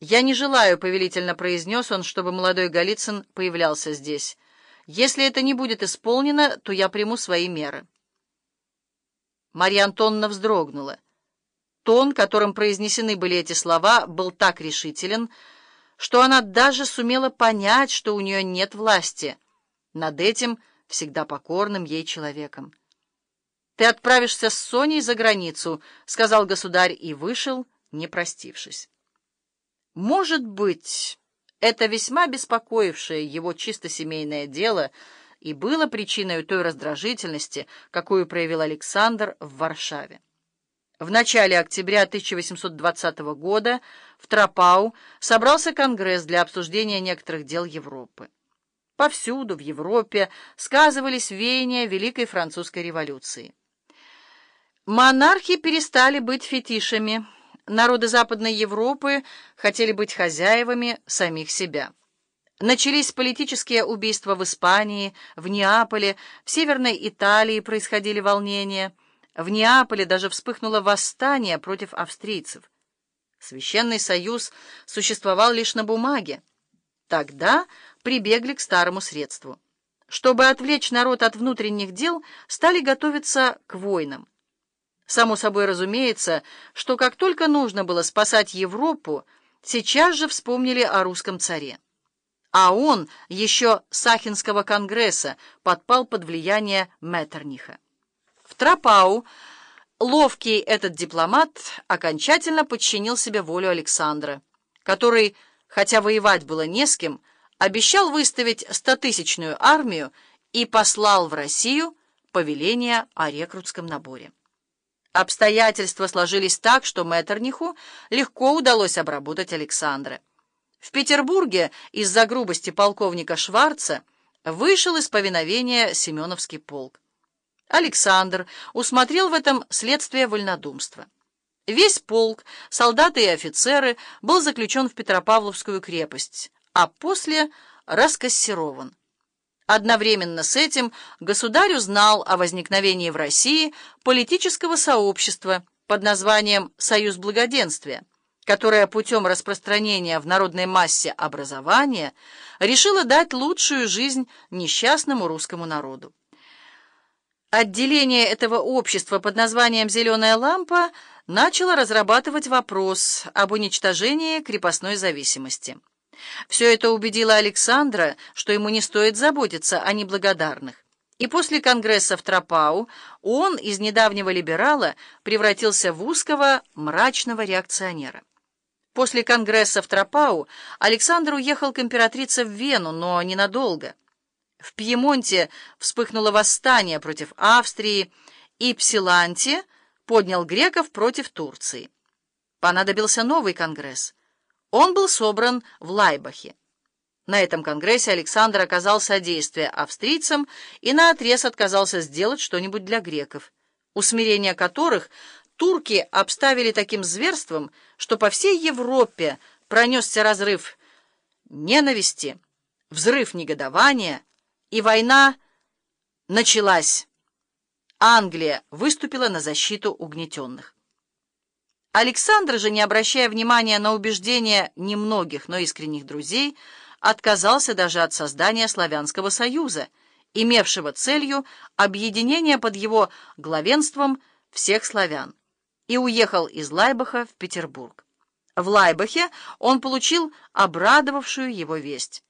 «Я не желаю», — повелительно произнес он, чтобы молодой Голицын появлялся здесь. «Если это не будет исполнено, то я приму свои меры». Марья Антоновна вздрогнула. Тон, которым произнесены были эти слова, был так решителен, что она даже сумела понять, что у нее нет власти над этим всегда покорным ей человеком. «Ты отправишься с Соней за границу», — сказал государь и вышел, не простившись. Может быть, это весьма беспокоившее его чисто семейное дело и было причиной той раздражительности, какую проявил Александр в Варшаве. В начале октября 1820 года в Тропау собрался Конгресс для обсуждения некоторых дел Европы. Повсюду в Европе сказывались веяния Великой Французской революции. Монархи перестали быть фетишами, Народы Западной Европы хотели быть хозяевами самих себя. Начались политические убийства в Испании, в Неаполе, в Северной Италии происходили волнения. В Неаполе даже вспыхнуло восстание против австрийцев. Священный союз существовал лишь на бумаге. Тогда прибегли к старому средству. Чтобы отвлечь народ от внутренних дел, стали готовиться к войнам. Само собой разумеется, что как только нужно было спасать Европу, сейчас же вспомнили о русском царе. А он еще с Ахенского конгресса подпал под влияние Меттерниха. В Тропау ловкий этот дипломат окончательно подчинил себе волю Александра, который, хотя воевать было не с кем, обещал выставить стотысячную армию и послал в Россию повеление о рекрутском наборе. Обстоятельства сложились так, что Меттерниху легко удалось обработать Александра. В Петербурге из-за грубости полковника Шварца вышел из повиновения Семеновский полк. Александр усмотрел в этом следствие вольнодумства. Весь полк, солдаты и офицеры, был заключен в Петропавловскую крепость, а после раскассирован. Одновременно с этим государь узнал о возникновении в России политического сообщества под названием «Союз благоденствия», которое путем распространения в народной массе образования решило дать лучшую жизнь несчастному русскому народу. Отделение этого общества под названием «Зеленая лампа» начало разрабатывать вопрос об уничтожении крепостной зависимости. Все это убедило Александра, что ему не стоит заботиться о неблагодарных. И после Конгресса в Тропау он из недавнего либерала превратился в узкого, мрачного реакционера. После Конгресса в Тропау Александр уехал к императрице в Вену, но ненадолго. В Пьемонте вспыхнуло восстание против Австрии, и Псиланти поднял греков против Турции. Понадобился новый Конгресс. Он был собран в Лайбахе. На этом конгрессе Александр оказал содействие австрийцам и наотрез отказался сделать что-нибудь для греков, усмирение которых турки обставили таким зверством, что по всей Европе пронесся разрыв ненависти, взрыв негодования, и война началась. Англия выступила на защиту угнетенных. Александр же, не обращая внимания на убеждения немногих, но искренних друзей, отказался даже от создания Славянского союза, имевшего целью объединение под его главенством всех славян, и уехал из Лайбаха в Петербург. В Лайбахе он получил обрадовавшую его весть.